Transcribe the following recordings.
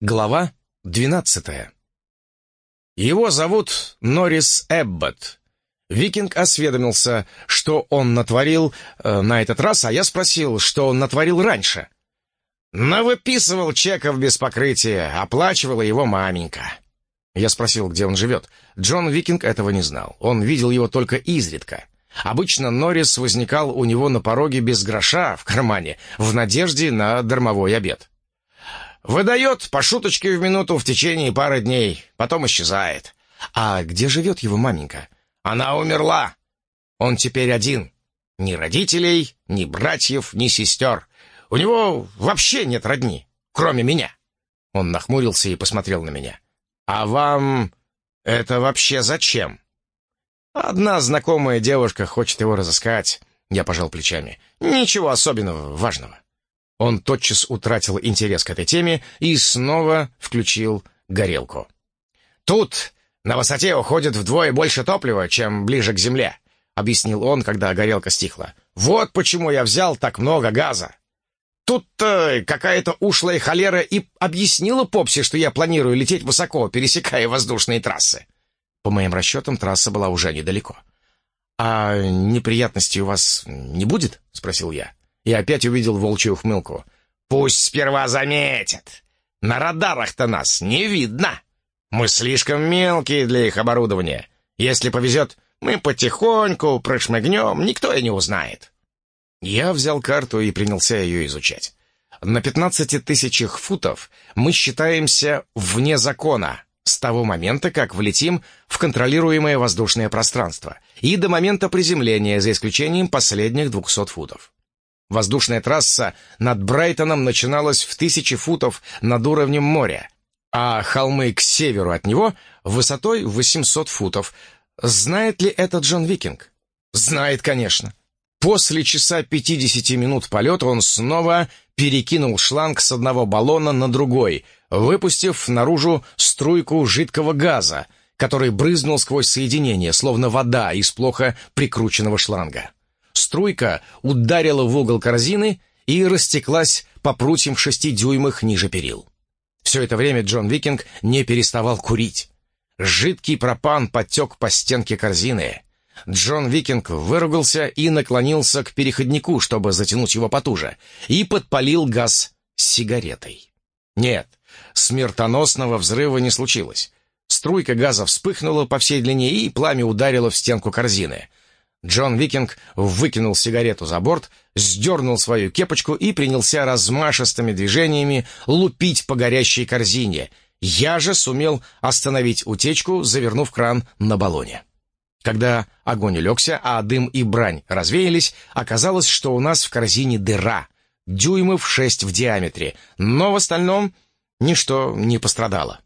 Глава 12 Его зовут Норрис Эббот. Викинг осведомился, что он натворил э, на этот раз, а я спросил, что он натворил раньше. Навыписывал чеков без покрытия, оплачивала его маменька. Я спросил, где он живет. Джон Викинг этого не знал. Он видел его только изредка. Обычно Норрис возникал у него на пороге без гроша в кармане, в надежде на дармовой обед. Выдает по шуточке в минуту в течение пары дней, потом исчезает. А где живет его маменька? Она умерла. Он теперь один. Ни родителей, ни братьев, ни сестер. У него вообще нет родни, кроме меня. Он нахмурился и посмотрел на меня. «А вам это вообще зачем?» «Одна знакомая девушка хочет его разыскать». Я пожал плечами. «Ничего особенного, важного». Он тотчас утратил интерес к этой теме и снова включил горелку. «Тут на высоте уходит вдвое больше топлива, чем ближе к земле», — объяснил он, когда горелка стихла. «Вот почему я взял так много газа. Тут-то какая-то ушлая холера и объяснила Попси, что я планирую лететь высоко, пересекая воздушные трассы». По моим расчетам, трасса была уже недалеко. «А неприятностей у вас не будет?» — спросил я и опять увидел волчью ухмылку. «Пусть сперва заметят. На радарах-то нас не видно. Мы слишком мелкие для их оборудования. Если повезет, мы потихоньку прошмыгнем, никто и не узнает». Я взял карту и принялся ее изучать. На 15 тысячах футов мы считаемся вне закона с того момента, как влетим в контролируемое воздушное пространство, и до момента приземления, за исключением последних 200 футов. Воздушная трасса над Брайтоном начиналась в тысячи футов над уровнем моря, а холмы к северу от него высотой 800 футов. Знает ли это Джон Викинг? Знает, конечно. После часа 50 минут полета он снова перекинул шланг с одного баллона на другой, выпустив наружу струйку жидкого газа, который брызнул сквозь соединение, словно вода из плохо прикрученного шланга. Струйка ударила в угол корзины и растеклась по прутьям в шести дюймах ниже перил. Все это время Джон Викинг не переставал курить. Жидкий пропан потек по стенке корзины. Джон Викинг выругался и наклонился к переходнику, чтобы затянуть его потуже, и подпалил газ сигаретой. Нет, смертоносного взрыва не случилось. Струйка газа вспыхнула по всей длине, и пламя ударило в стенку корзины. Джон Викинг выкинул сигарету за борт, сдернул свою кепочку и принялся размашистыми движениями лупить по горящей корзине. Я же сумел остановить утечку, завернув кран на баллоне. Когда огонь улегся, а дым и брань развеялись, оказалось, что у нас в корзине дыра, дюймов шесть в диаметре, но в остальном ничто не пострадало.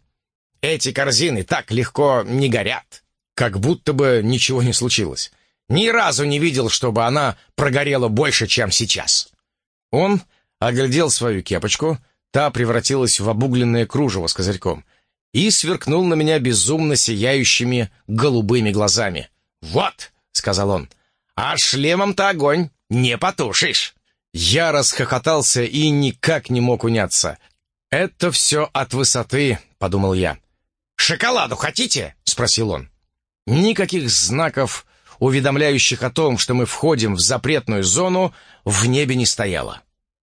Эти корзины так легко не горят, как будто бы ничего не случилось. Ни разу не видел, чтобы она прогорела больше, чем сейчас. Он оглядел свою кепочку, та превратилась в обугленное кружево с козырьком, и сверкнул на меня безумно сияющими голубыми глазами. «Вот», — сказал он, — «а шлемом-то огонь не потушишь». Я расхохотался и никак не мог уняться. «Это все от высоты», — подумал я. «Шоколаду хотите?» — спросил он. Никаких знаков уведомляющих о том, что мы входим в запретную зону, в небе не стояло.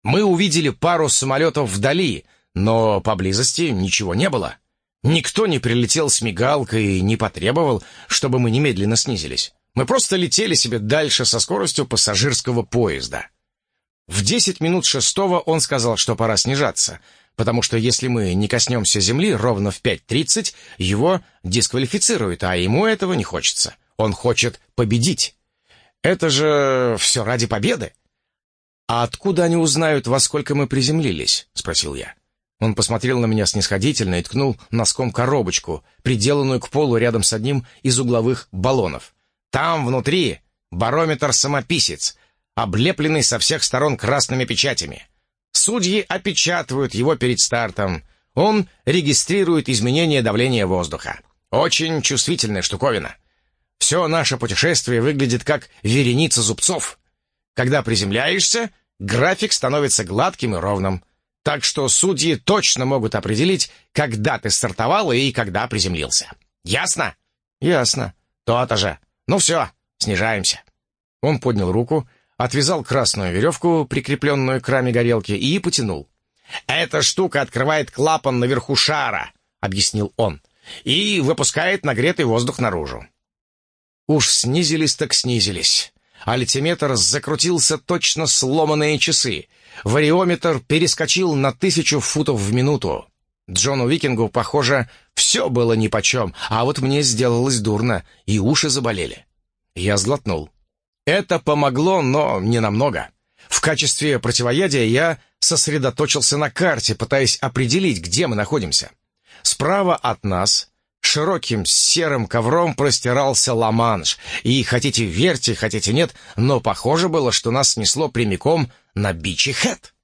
Мы увидели пару самолетов вдали, но поблизости ничего не было. Никто не прилетел с мигалкой и не потребовал, чтобы мы немедленно снизились. Мы просто летели себе дальше со скоростью пассажирского поезда. В десять минут шестого он сказал, что пора снижаться, потому что если мы не коснемся земли ровно в 5.30, его дисквалифицируют, а ему этого не хочется. Он хочет победить. Это же все ради победы. «А откуда они узнают, во сколько мы приземлились?» — спросил я. Он посмотрел на меня снисходительно и ткнул носком коробочку, приделанную к полу рядом с одним из угловых баллонов. «Там внутри барометр-самописец, облепленный со всех сторон красными печатями. Судьи опечатывают его перед стартом. Он регистрирует изменение давления воздуха. Очень чувствительная штуковина. Все наше путешествие выглядит как вереница зубцов. Когда приземляешься, график становится гладким и ровным. Так что судьи точно могут определить, когда ты стартовал и когда приземлился. Ясно? Ясно. То-то же. Ну все, снижаемся. Он поднял руку, отвязал красную веревку, прикрепленную к раме горелки, и потянул. «Эта штука открывает клапан наверху шара», — объяснил он, «и выпускает нагретый воздух наружу». Уж снизились так снизились. Альтиметр закрутился точно сломанные часы. Вариометр перескочил на тысячу футов в минуту. Джону Викингу, похоже, все было нипочем, а вот мне сделалось дурно, и уши заболели. Я сглотнул. Это помогло, но не намного. В качестве противоядия я сосредоточился на карте, пытаясь определить, где мы находимся. Справа от нас широким серым ковром простирался Ла-Манш, и хотите верьте, хотите нет, но похоже было, что нас снесло прямиком на Бичи Хэт.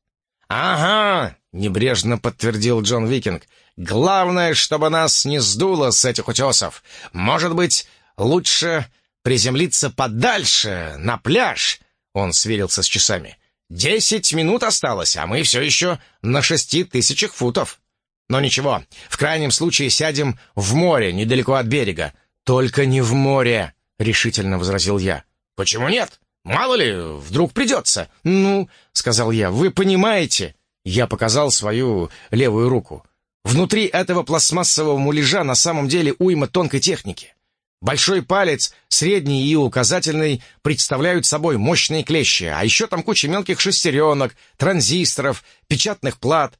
«Ага!» — небрежно подтвердил Джон Викинг. «Главное, чтобы нас не сдуло с этих утесов. Может быть, лучше приземлиться подальше, на пляж?» Он сверился с часами. «Десять минут осталось, а мы все еще на шести тысячах футов. Но ничего, в крайнем случае сядем в море, недалеко от берега. Только не в море!» — решительно возразил я. «Почему нет? Мало ли, вдруг придется». «Ну, — сказал я, — вы понимаете...» Я показал свою левую руку. Внутри этого пластмассового муляжа на самом деле уйма тонкой техники. Большой палец, средний и указательный представляют собой мощные клещи, а еще там куча мелких шестеренок, транзисторов, печатных плат.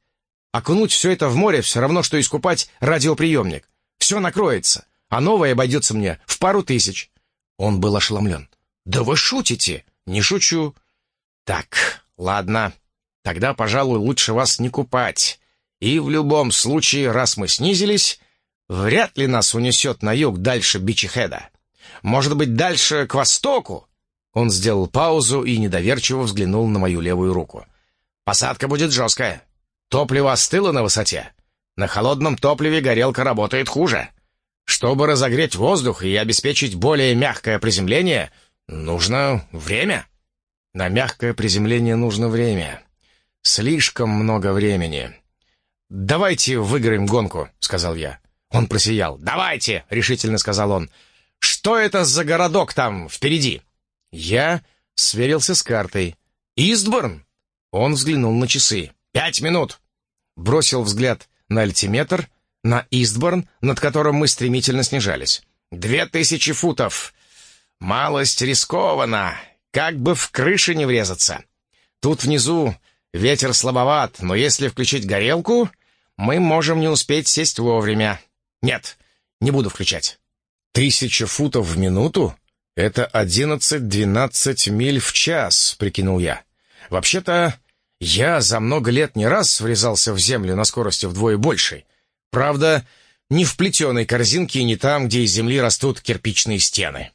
Окунуть все это в море все равно, что искупать радиоприемник. Все накроется, а новое обойдется мне в пару тысяч. Он был ошеломлен. «Да вы шутите!» «Не шучу». «Так, ладно. Тогда, пожалуй, лучше вас не купать. И в любом случае, раз мы снизились, вряд ли нас унесет на юг дальше Бичихеда. Может быть, дальше к востоку?» Он сделал паузу и недоверчиво взглянул на мою левую руку. «Посадка будет жесткая. Топливо остыло на высоте. На холодном топливе горелка работает хуже. Чтобы разогреть воздух и обеспечить более мягкое приземление — Нужно время. На мягкое приземление нужно время. Слишком много времени. «Давайте выиграем гонку», — сказал я. Он просиял. «Давайте!» — решительно сказал он. «Что это за городок там впереди?» Я сверился с картой. «Истборн?» Он взглянул на часы. «Пять минут!» Бросил взгляд на альтиметр, на Истборн, над которым мы стремительно снижались. «Две тысячи футов! Малость рискованно, как бы в крыше не врезаться. Тут внизу ветер слабоват, но если включить горелку, мы можем не успеть сесть вовремя. Нет, не буду включать. Тысяча футов в минуту? Это одиннадцать-двенадцать миль в час, прикинул я. Вообще-то, я за много лет не раз врезался в землю на скорости вдвое большей. Правда, не в плетеной корзинке и не там, где из земли растут кирпичные стены.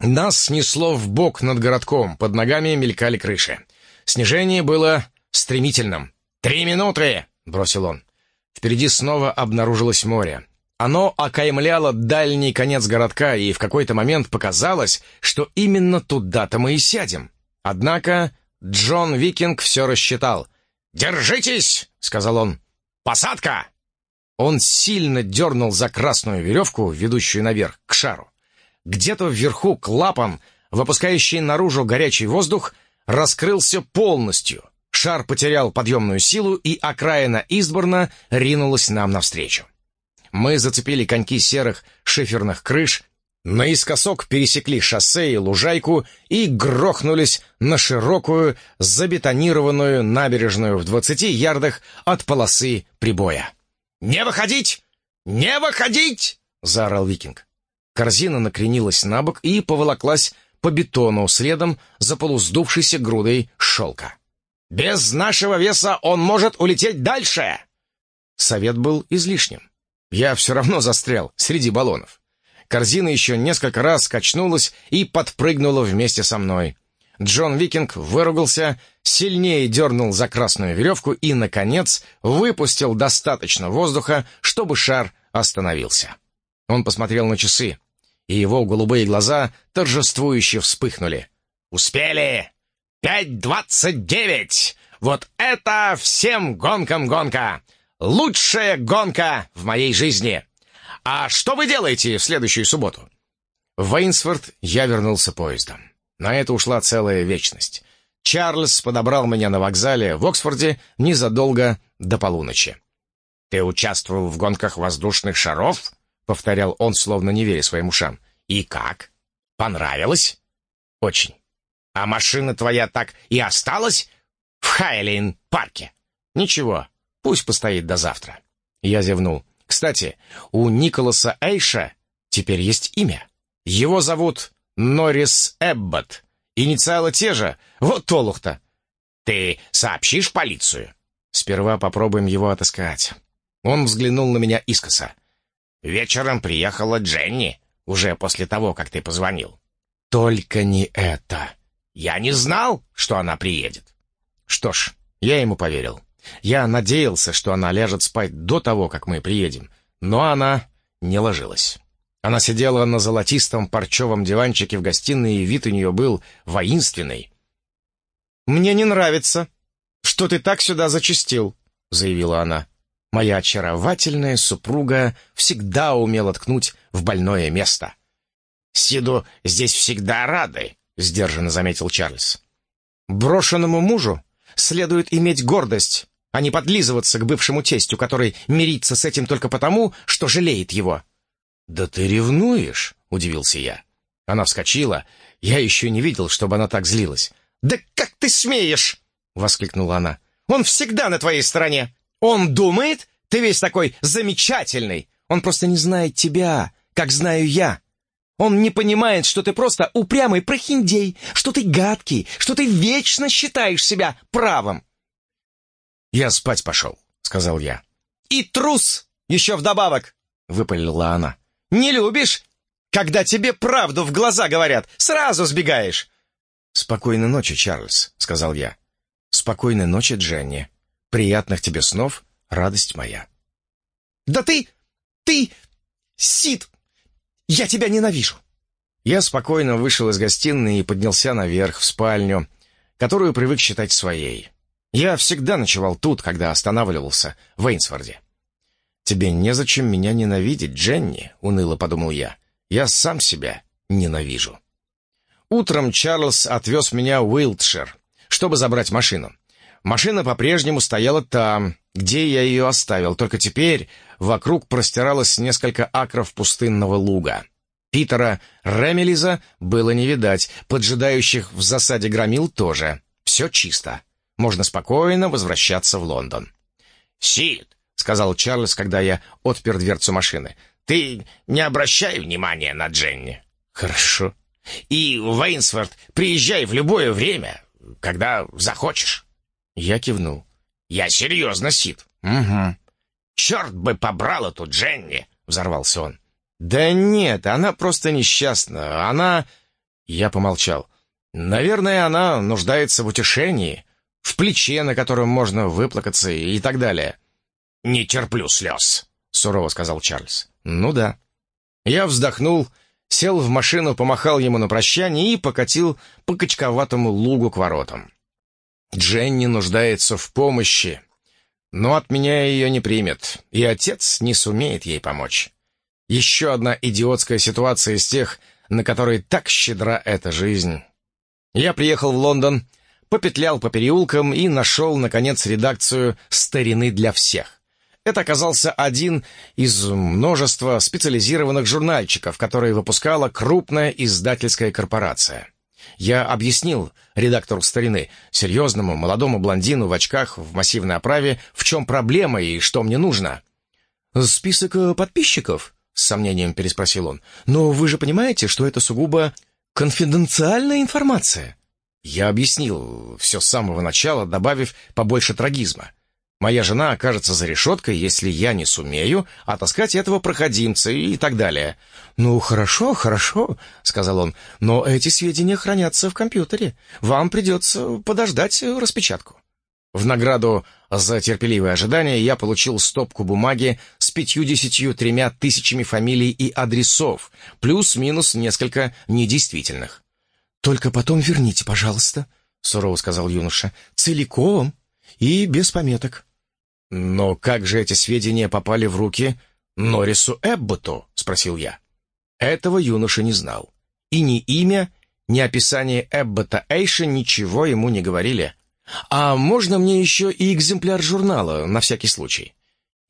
Нас снесло в бок над городком, под ногами мелькали крыши. Снижение было стремительным. «Три минуты!» — бросил он. Впереди снова обнаружилось море. Оно окаймляло дальний конец городка, и в какой-то момент показалось, что именно туда-то мы и сядем. Однако Джон Викинг все рассчитал. «Держитесь!» — сказал он. «Посадка!» Он сильно дернул за красную веревку, ведущую наверх, к шару. Где-то вверху клапан, выпускающий наружу горячий воздух, раскрылся полностью. Шар потерял подъемную силу, и окраина Истборна ринулась нам навстречу. Мы зацепили коньки серых шиферных крыш, наискосок пересекли шоссе и лужайку и грохнулись на широкую, забетонированную набережную в двадцати ярдах от полосы прибоя. «Не выходить! Не выходить!» — заорал викинг. Корзина накренилась на бок и поволоклась по бетону следом за полуздувшейся грудой шелка. «Без нашего веса он может улететь дальше!» Совет был излишним. Я все равно застрял среди баллонов. Корзина еще несколько раз качнулась и подпрыгнула вместе со мной. Джон Викинг выругался, сильнее дернул за красную веревку и, наконец, выпустил достаточно воздуха, чтобы шар остановился. Он посмотрел на часы и его голубые глаза торжествующе вспыхнули. «Успели! Пять двадцать девять! Вот это всем гонкам гонка! Лучшая гонка в моей жизни! А что вы делаете в следующую субботу?» В Вейнсфорд я вернулся поездом. На это ушла целая вечность. Чарльз подобрал меня на вокзале в Оксфорде незадолго до полуночи. «Ты участвовал в гонках воздушных шаров?» — повторял он, словно не веря своим ушам. «И как? Понравилось?» «Очень. А машина твоя так и осталась в Хайлейн-парке?» «Ничего, пусть постоит до завтра». Я зевнул. «Кстати, у Николаса Эйша теперь есть имя. Его зовут Норрис Эббот. Инициалы те же. Вот толух-то. Ты сообщишь полицию?» «Сперва попробуем его отыскать». Он взглянул на меня искоса. «Вечером приехала Дженни, уже после того, как ты позвонил». «Только не это!» «Я не знал, что она приедет». Что ж, я ему поверил. Я надеялся, что она ляжет спать до того, как мы приедем, но она не ложилась. Она сидела на золотистом парчевом диванчике в гостиной, и вид у нее был воинственный. «Мне не нравится, что ты так сюда зачастил», — заявила она. Моя очаровательная супруга всегда умела ткнуть в больное место. «Сиду здесь всегда рады», — сдержанно заметил Чарльз. «Брошенному мужу следует иметь гордость, а не подлизываться к бывшему тестю, который мирится с этим только потому, что жалеет его». «Да ты ревнуешь?» — удивился я. Она вскочила. Я еще не видел, чтобы она так злилась. «Да как ты смеешь!» — воскликнула она. «Он всегда на твоей стороне. Он думает, ты весь такой замечательный. Он просто не знает тебя, как знаю я. Он не понимает, что ты просто упрямый прохиндей, что ты гадкий, что ты вечно считаешь себя правым. «Я спать пошел», — сказал я. «И трус еще вдобавок», — выпалила она. «Не любишь, когда тебе правду в глаза говорят, сразу сбегаешь». «Спокойной ночи, Чарльз», — сказал я. «Спокойной ночи, Дженни». Приятных тебе снов, радость моя. Да ты... ты... Сид! Я тебя ненавижу! Я спокойно вышел из гостиной и поднялся наверх, в спальню, которую привык считать своей. Я всегда ночевал тут, когда останавливался в Эйнсфорде. «Тебе незачем меня ненавидеть, Дженни», — уныло подумал я. «Я сам себя ненавижу». Утром Чарльз отвез меня в Уилтшир, чтобы забрать машину. Машина по-прежнему стояла там, где я ее оставил, только теперь вокруг простиралось несколько акров пустынного луга. Питера Ремелиза было не видать, поджидающих в засаде громил тоже. Все чисто. Можно спокойно возвращаться в Лондон. «Сид», — сказал Чарльз, когда я отпер дверцу машины, — «ты не обращай внимания на Дженни». «Хорошо». «И Вейнсворт приезжай в любое время, когда захочешь». Я кивнул. «Я серьезно, Сид». «Угу». «Черт бы побрал эту Дженни!» — взорвался он. «Да нет, она просто несчастна. Она...» Я помолчал. «Наверное, она нуждается в утешении, в плече, на котором можно выплакаться и так далее». «Не терплю слез», — сурово сказал Чарльз. «Ну да». Я вздохнул, сел в машину, помахал ему на прощание и покатил по качковатому лугу к воротам. Дженни нуждается в помощи, но от меня ее не примет, и отец не сумеет ей помочь. Еще одна идиотская ситуация из тех, на которые так щедра эта жизнь. Я приехал в Лондон, попетлял по переулкам и нашел, наконец, редакцию «Старины для всех». Это оказался один из множества специализированных журнальчиков, которые выпускала крупная издательская корпорация. Я объяснил редактору старины, серьезному молодому блондину в очках в массивной оправе, в чем проблема и что мне нужно. «Список э, подписчиков?» — с сомнением переспросил он. «Но вы же понимаете, что это сугубо конфиденциальная информация?» Я объяснил все с самого начала, добавив побольше трагизма. Моя жена окажется за решеткой, если я не сумею отыскать этого проходимца и так далее. «Ну, хорошо, хорошо», — сказал он, — «но эти сведения хранятся в компьютере. Вам придется подождать распечатку». В награду за терпеливое ожидание я получил стопку бумаги с пятью-десятью тремя тысячами фамилий и адресов, плюс-минус несколько недействительных. «Только потом верните, пожалуйста», — сурово сказал юноша, — «целиком». И без пометок. «Но как же эти сведения попали в руки Норрису Эбботу?» — спросил я. Этого юноша не знал. И ни имя, ни описание Эббота Эйша ничего ему не говорили. «А можно мне еще и экземпляр журнала, на всякий случай?»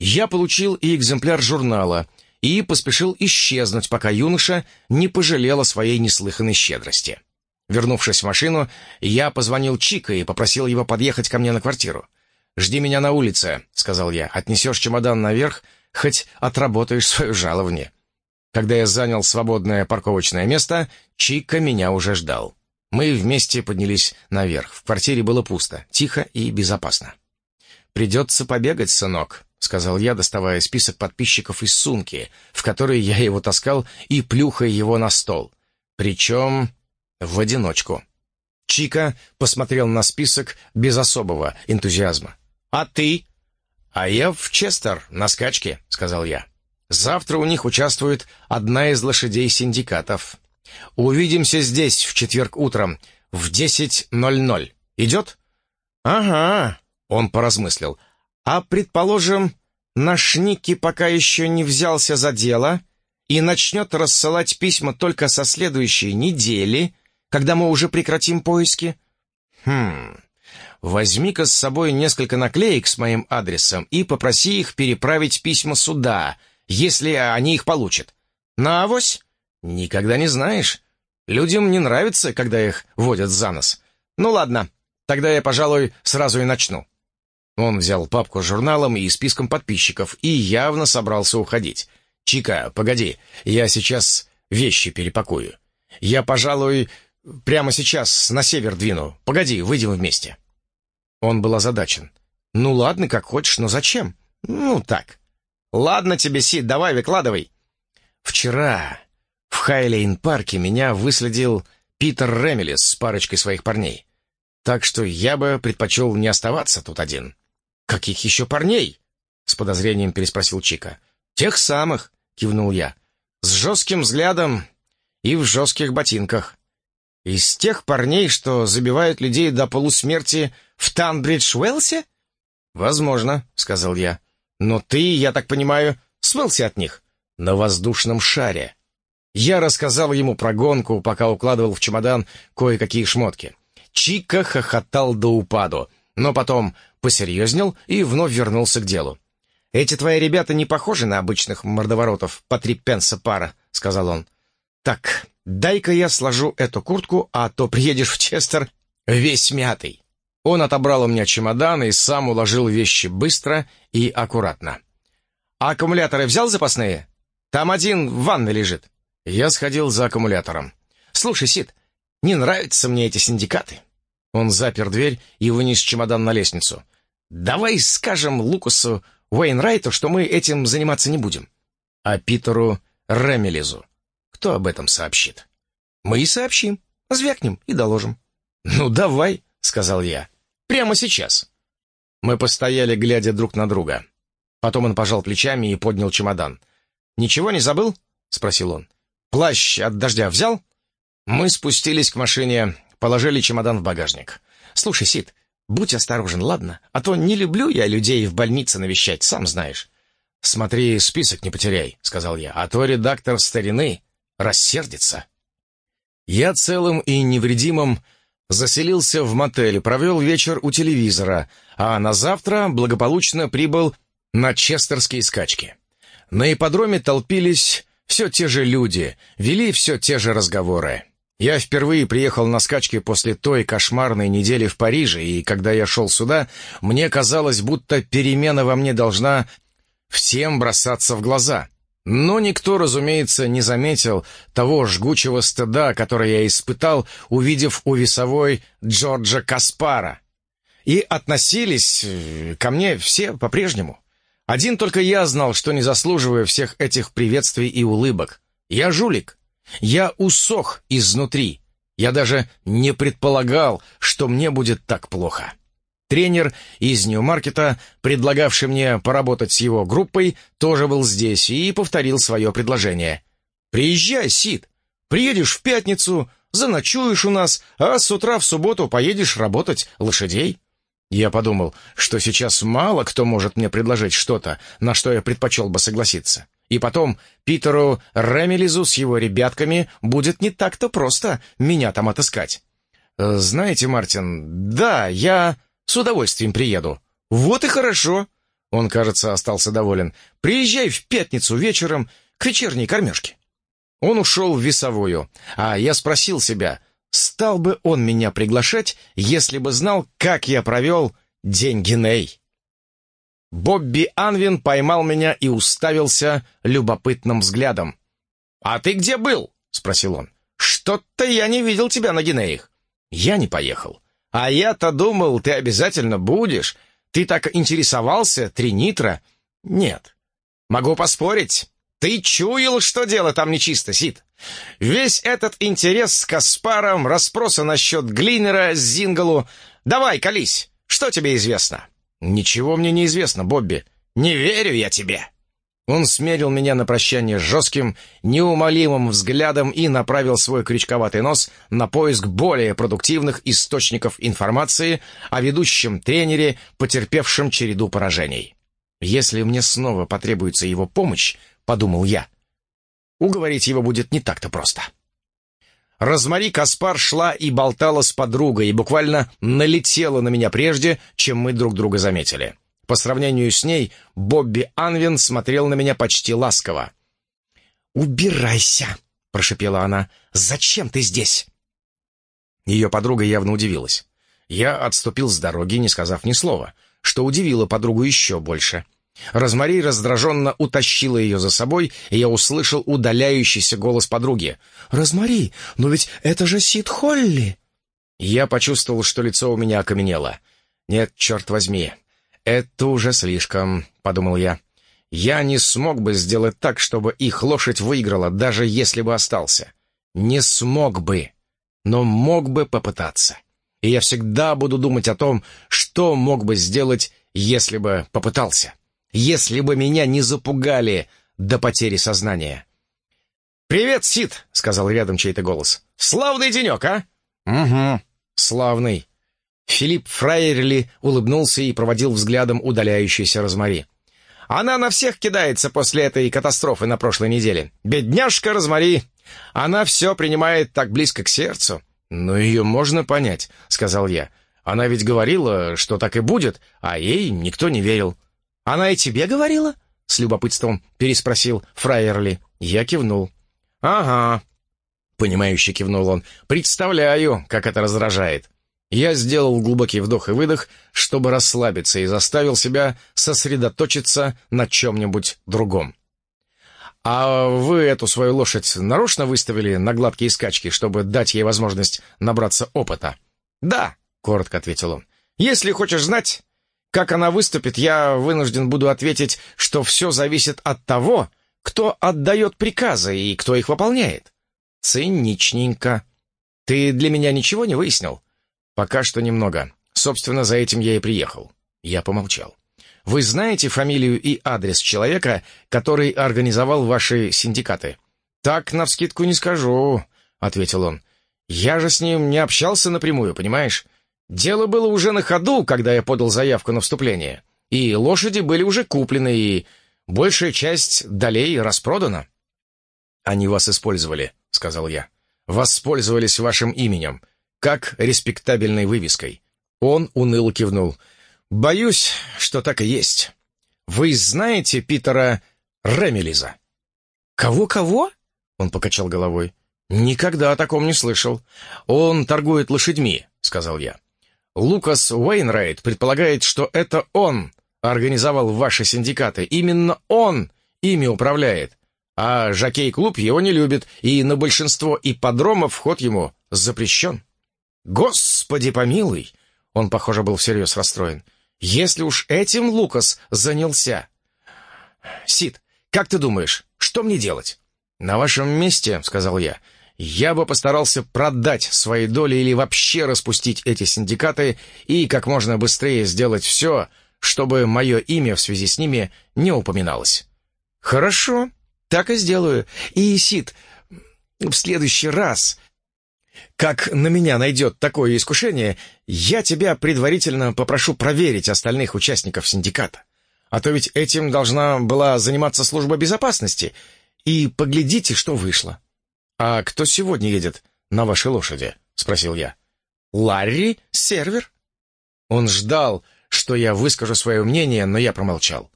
Я получил и экземпляр журнала и поспешил исчезнуть, пока юноша не пожалел о своей неслыханной щедрости. Вернувшись в машину, я позвонил Чика и попросил его подъехать ко мне на квартиру. «Жди меня на улице», — сказал я. «Отнесешь чемодан наверх, хоть отработаешь свое жалование». Когда я занял свободное парковочное место, Чика меня уже ждал. Мы вместе поднялись наверх. В квартире было пусто, тихо и безопасно. «Придется побегать, сынок», — сказал я, доставая список подписчиков из сумки, в которой я его таскал и плюхая его на стол. Причем в одиночку. Чика посмотрел на список без особого энтузиазма. «А ты?» «А я в Честер, на скачке», — сказал я. «Завтра у них участвует одна из лошадей синдикатов. Увидимся здесь в четверг утром в 10.00. Идет?» «Ага», — он поразмыслил. «А, предположим, наш Ники пока еще не взялся за дело и начнет рассылать письма только со следующей недели, когда мы уже прекратим поиски?» «Хм...» Возьми-ка с собой несколько наклеек с моим адресом и попроси их переправить письма сюда, если они их получат. На авось? Никогда не знаешь. Людям не нравится, когда их водят за нос. Ну ладно, тогда я, пожалуй, сразу и начну. Он взял папку с журналом и списком подписчиков и явно собрался уходить. «Чика, погоди, я сейчас вещи перепакую. Я, пожалуй, прямо сейчас на север двину. Погоди, выйдем вместе». Он был озадачен. «Ну ладно, как хочешь, но зачем?» «Ну так». «Ладно тебе, Сид, давай, выкладывай». «Вчера в Хайлейн-парке меня выследил Питер Ремелис с парочкой своих парней. Так что я бы предпочел не оставаться тут один». «Каких еще парней?» — с подозрением переспросил Чика. «Тех самых», — кивнул я. «С жестким взглядом и в жестких ботинках. Из тех парней, что забивают людей до полусмерти в Танбридж-Уэлсе?» «Возможно», — сказал я. «Но ты, я так понимаю, смылся от них на воздушном шаре». Я рассказал ему про гонку, пока укладывал в чемодан кое-какие шмотки. Чика хохотал до упаду, но потом посерьезнел и вновь вернулся к делу. «Эти твои ребята не похожи на обычных мордоворотов по три пенса пара», — сказал он. «Так, дай-ка я сложу эту куртку, а то приедешь в Честер весь мятый». Он отобрал у меня чемодан и сам уложил вещи быстро и аккуратно. «А аккумуляторы взял запасные? Там один в ванной лежит». Я сходил за аккумулятором. «Слушай, Сид, не нравятся мне эти синдикаты». Он запер дверь и вынес чемодан на лестницу. «Давай скажем Лукасу Уэйнрайту, что мы этим заниматься не будем. А Питеру Ремелизу кто об этом сообщит?» «Мы и сообщим. Звякнем и доложим». «Ну, давай», — сказал я. Прямо сейчас». Мы постояли, глядя друг на друга. Потом он пожал плечами и поднял чемодан. «Ничего не забыл?» — спросил он. «Плащ от дождя взял?» Мы спустились к машине, положили чемодан в багажник. «Слушай, Сид, будь осторожен, ладно? А то не люблю я людей в больнице навещать, сам знаешь». «Смотри, список не потеряй», — сказал я, «а то редактор старины рассердится». Я целым и невредимым заселился в мотель, провел вечер у телевизора, а на завтра благополучно прибыл на честерские скачки. На ипподроме толпились все те же люди, вели все те же разговоры. Я впервые приехал на скачки после той кошмарной недели в Париже, и когда я шел сюда, мне казалось, будто перемена во мне должна всем бросаться в глаза. Но никто, разумеется, не заметил того жгучего стыда, который я испытал, увидев у весовой Джорджа Каспара. И относились э, ко мне все по-прежнему. Один только я знал, что не заслуживаю всех этих приветствий и улыбок. Я жулик. Я усох изнутри. Я даже не предполагал, что мне будет так плохо. Тренер из Нью-Маркета, предлагавший мне поработать с его группой, тоже был здесь и повторил свое предложение. «Приезжай, Сид. Приедешь в пятницу, заночуешь у нас, а с утра в субботу поедешь работать лошадей». Я подумал, что сейчас мало кто может мне предложить что-то, на что я предпочел бы согласиться. И потом, Питеру Ремелизу с его ребятками будет не так-то просто меня там отыскать. Э, «Знаете, Мартин, да, я с удовольствием приеду». «Вот и хорошо». Он, кажется, остался доволен. «Приезжай в пятницу вечером к вечерней кормежке». Он ушел в весовую, а я спросил себя, стал бы он меня приглашать, если бы знал, как я провел день Геней. Бобби Анвин поймал меня и уставился любопытным взглядом. «А ты где был?» — спросил он. «Что-то я не видел тебя на Генеях». Я не поехал. «А я-то думал, ты обязательно будешь. Ты так интересовался, Тринитро?» «Нет». «Могу поспорить. Ты чуял, что дело там нечисто, Сид. Весь этот интерес с Каспаром, расспросы насчет Глинера, Зингалу. Давай, колись, что тебе известно?» «Ничего мне не известно, Бобби. Не верю я тебе!» Он смерил меня на прощание жестким, неумолимым взглядом и направил свой крючковатый нос на поиск более продуктивных источников информации о ведущем тренере, потерпевшем череду поражений. «Если мне снова потребуется его помощь, — подумал я, — уговорить его будет не так-то просто». Розмари Каспар шла и болтала с подругой и буквально налетела на меня прежде, чем мы друг друга заметили. По сравнению с ней, Бобби Анвин смотрел на меня почти ласково. «Убирайся!» — прошепела она. «Зачем ты здесь?» Ее подруга явно удивилась. Я отступил с дороги, не сказав ни слова, что удивило подругу еще больше. Розмари раздраженно утащила ее за собой, и я услышал удаляющийся голос подруги. «Розмари, но ведь это же Сид Холли!» Я почувствовал, что лицо у меня окаменело. «Нет, черт возьми, это уже слишком», — подумал я. «Я не смог бы сделать так, чтобы их лошадь выиграла, даже если бы остался. Не смог бы, но мог бы попытаться. И я всегда буду думать о том, что мог бы сделать, если бы попытался» если бы меня не запугали до потери сознания. «Привет, Сид!» — сказал рядом чей-то голос. «Славный денек, а?» «Угу, славный». Филипп Фрайерли улыбнулся и проводил взглядом удаляющийся Розмари. «Она на всех кидается после этой катастрофы на прошлой неделе. Бедняжка Розмари! Она все принимает так близко к сердцу». «Но ее можно понять», — сказал я. «Она ведь говорила, что так и будет, а ей никто не верил». «Она и тебе говорила?» — с любопытством переспросил Фраерли. Я кивнул. «Ага», — понимающе кивнул он. «Представляю, как это раздражает». Я сделал глубокий вдох и выдох, чтобы расслабиться, и заставил себя сосредоточиться на чем-нибудь другом. «А вы эту свою лошадь нарочно выставили на гладкие скачки, чтобы дать ей возможность набраться опыта?» «Да», — коротко ответил он. «Если хочешь знать, как она выступит, я вынужден буду ответить, что все зависит от того, кто отдает приказы и кто их выполняет. Циничненько. Ты для меня ничего не выяснил? Пока что немного. Собственно, за этим я и приехал. Я помолчал. Вы знаете фамилию и адрес человека, который организовал ваши синдикаты? Так, навскидку не скажу, — ответил он. Я же с ним не общался напрямую, понимаешь? Дело было уже на ходу, когда я подал заявку на вступление. И лошади были уже куплены, и большая часть долей распродана. «Они вас использовали», — сказал я. «Воспользовались вашим именем, как респектабельной вывеской». Он уныло кивнул. «Боюсь, что так и есть. Вы знаете Питера Ремелиза?» «Кого-кого?» — он покачал головой. «Никогда о таком не слышал. Он торгует лошадьми», — сказал я. Лукас Уэйнрайт предполагает, что это он организовал ваши синдикаты. Именно он ими управляет. А жокей-клуб его не любит, и на большинство ипподромов вход ему запрещен. Господи помилуй! Он, похоже, был всерьез расстроен. Если уж этим Лукас занялся... Сид, как ты думаешь, что мне делать? На вашем месте, — сказал я, — я бы постарался продать свои доли или вообще распустить эти синдикаты и как можно быстрее сделать все, чтобы мое имя в связи с ними не упоминалось. Хорошо, так и сделаю. И, Сид, в следующий раз... Как на меня найдет такое искушение, я тебя предварительно попрошу проверить остальных участников синдиката. А то ведь этим должна была заниматься служба безопасности. И поглядите, что вышло. «А кто сегодня едет на вашей лошади?» — спросил я. «Ларри Сервер». Он ждал, что я выскажу свое мнение, но я промолчал.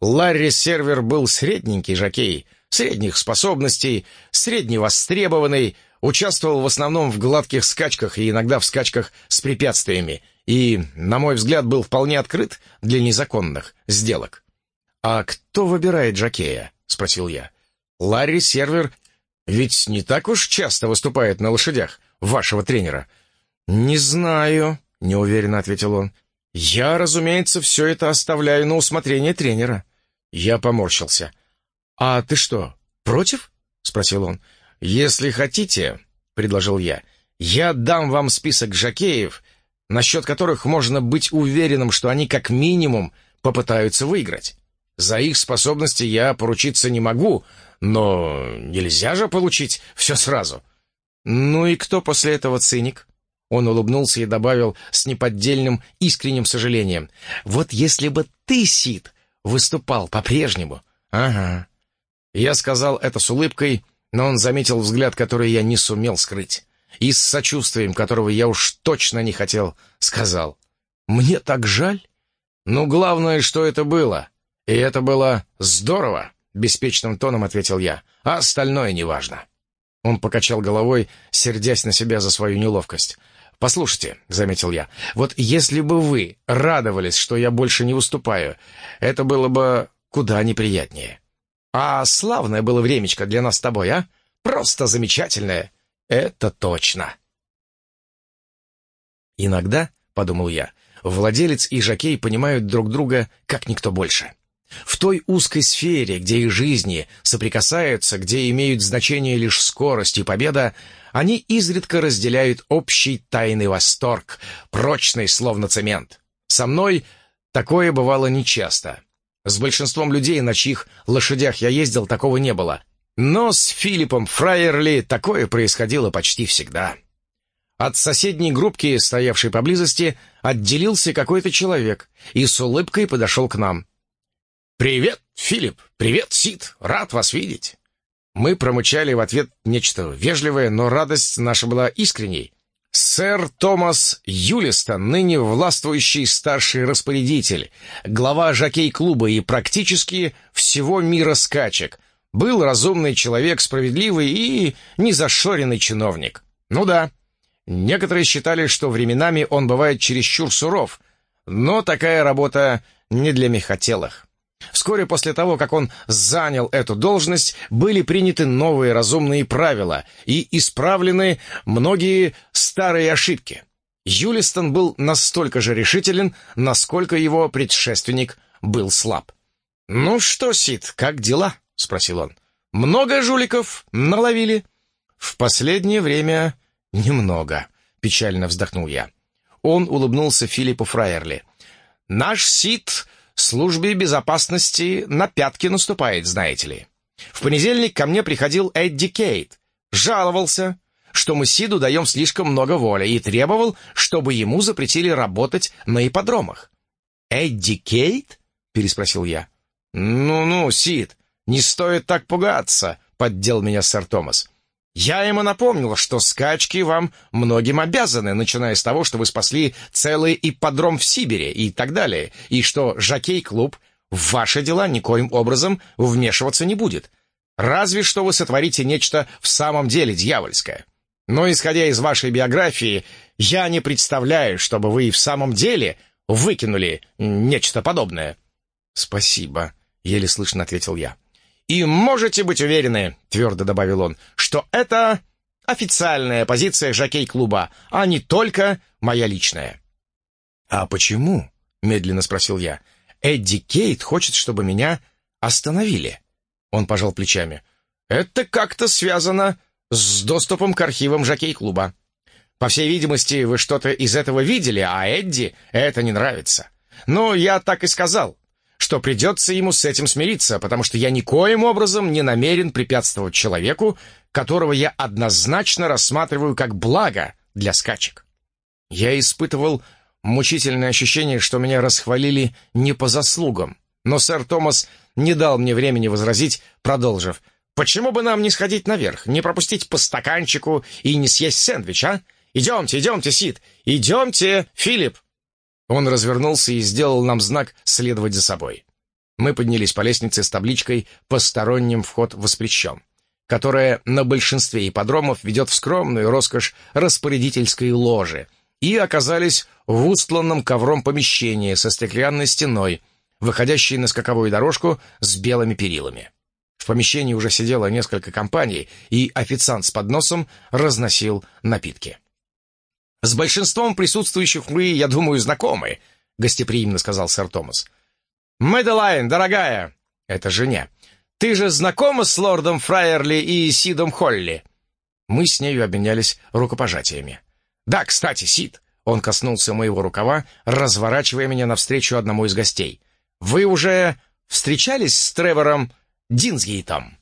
Ларри Сервер был средненький жокей, средних способностей, средневостребованный, участвовал в основном в гладких скачках и иногда в скачках с препятствиями, и, на мой взгляд, был вполне открыт для незаконных сделок. «А кто выбирает жокея?» — спросил я. «Ларри Сервер ведь не так уж часто выступает на лошадях вашего тренера». «Не знаю», — неуверенно ответил он. «Я, разумеется, все это оставляю на усмотрение тренера». Я поморщился. «А ты что, против?» — спросил он. «Если хотите, — предложил я, — я дам вам список жакеев, насчет которых можно быть уверенным, что они как минимум попытаются выиграть. За их способности я поручиться не могу, но нельзя же получить все сразу». «Ну и кто после этого циник?» Он улыбнулся и добавил с неподдельным искренним сожалением. «Вот если бы ты, Сид, выступал по-прежнему...» «Ага». Я сказал это с улыбкой, но он заметил взгляд, который я не сумел скрыть. И с сочувствием, которого я уж точно не хотел, сказал. «Мне так жаль». «Ну, главное, что это было. И это было здорово», — беспечным тоном ответил я. «А остальное неважно». Он покачал головой, сердясь на себя за свою неловкость. «Послушайте», — заметил я, — «вот если бы вы радовались, что я больше не выступаю, это было бы куда неприятнее». А славное было времечко для нас с тобой, а? Просто замечательное. Это точно. Иногда, — подумал я, — владелец и жокей понимают друг друга как никто больше. В той узкой сфере, где их жизни соприкасаются, где имеют значение лишь скорость и победа, они изредка разделяют общий тайный восторг, прочный, словно цемент. Со мной такое бывало нечасто. С большинством людей, на чьих лошадях я ездил, такого не было. Но с Филиппом Фраерли такое происходило почти всегда. От соседней группки, стоявшей поблизости, отделился какой-то человек и с улыбкой подошел к нам. «Привет, Филипп! Привет, Сид! Рад вас видеть!» Мы промычали в ответ нечто вежливое, но радость наша была искренней. Сэр Томас Юлистон, ныне властвующий старший распорядитель, глава жокей-клуба и практически всего мира скачек, был разумный человек, справедливый и незашоренный чиновник. Ну да, некоторые считали, что временами он бывает чересчур суров, но такая работа не для мехотелых. Вскоре после того, как он занял эту должность, были приняты новые разумные правила и исправлены многие старые ошибки. Юлистон был настолько же решителен, насколько его предшественник был слаб. «Ну что, Сид, как дела?» — спросил он. «Много жуликов наловили?» «В последнее время немного», — печально вздохнул я. Он улыбнулся Филиппу Фраерли. «Наш Сид службе безопасности на пятки наступает, знаете ли. В понедельник ко мне приходил Эдди Кейт, жаловался, что мы Сиду даем слишком много воли и требовал, чтобы ему запретили работать на ипподромах. «Эдди Кейт?» — переспросил я. «Ну-ну, Сид, не стоит так пугаться», — поддел меня сэр Томас. Я ему напомнил, что скачки вам многим обязаны, начиная с того, что вы спасли целый ипподром в Сибири и так далее, и что жокей-клуб в ваши дела никоим образом вмешиваться не будет. Разве что вы сотворите нечто в самом деле дьявольское. Но, исходя из вашей биографии, я не представляю, чтобы вы в самом деле выкинули нечто подобное». «Спасибо», — еле слышно ответил я. «И можете быть уверены», — твердо добавил он, «что это официальная позиция жокей-клуба, а не только моя личная». «А почему?» — медленно спросил я. «Эдди Кейт хочет, чтобы меня остановили». Он пожал плечами. «Это как-то связано с доступом к архивам жокей-клуба. По всей видимости, вы что-то из этого видели, а Эдди это не нравится. Но я так и сказал что придется ему с этим смириться, потому что я никоим образом не намерен препятствовать человеку, которого я однозначно рассматриваю как благо для скачек. Я испытывал мучительное ощущение, что меня расхвалили не по заслугам, но сэр Томас не дал мне времени возразить, продолжив. «Почему бы нам не сходить наверх, не пропустить по стаканчику и не съесть сэндвич, а? Идемте, идемте, Сид! Идемте, Филипп!» Он развернулся и сделал нам знак следовать за собой. Мы поднялись по лестнице с табличкой «Посторонним вход воспрещен», которая на большинстве ипподромов ведет в скромную роскошь распорядительской ложи, и оказались в устланном ковром помещении со стеклянной стеной, выходящей на скаковую дорожку с белыми перилами. В помещении уже сидело несколько компаний, и официант с подносом разносил напитки. «С большинством присутствующих мы, я думаю, знакомы», — гостеприимно сказал сэр Томас. «Мэдалайн, дорогая!» «Это жене. Ты же знакома с лордом Фраерли и Сидом Холли?» Мы с нею обменялись рукопожатиями. «Да, кстати, Сид!» Он коснулся моего рукава, разворачивая меня навстречу одному из гостей. «Вы уже встречались с Тревором Динсгейтом?»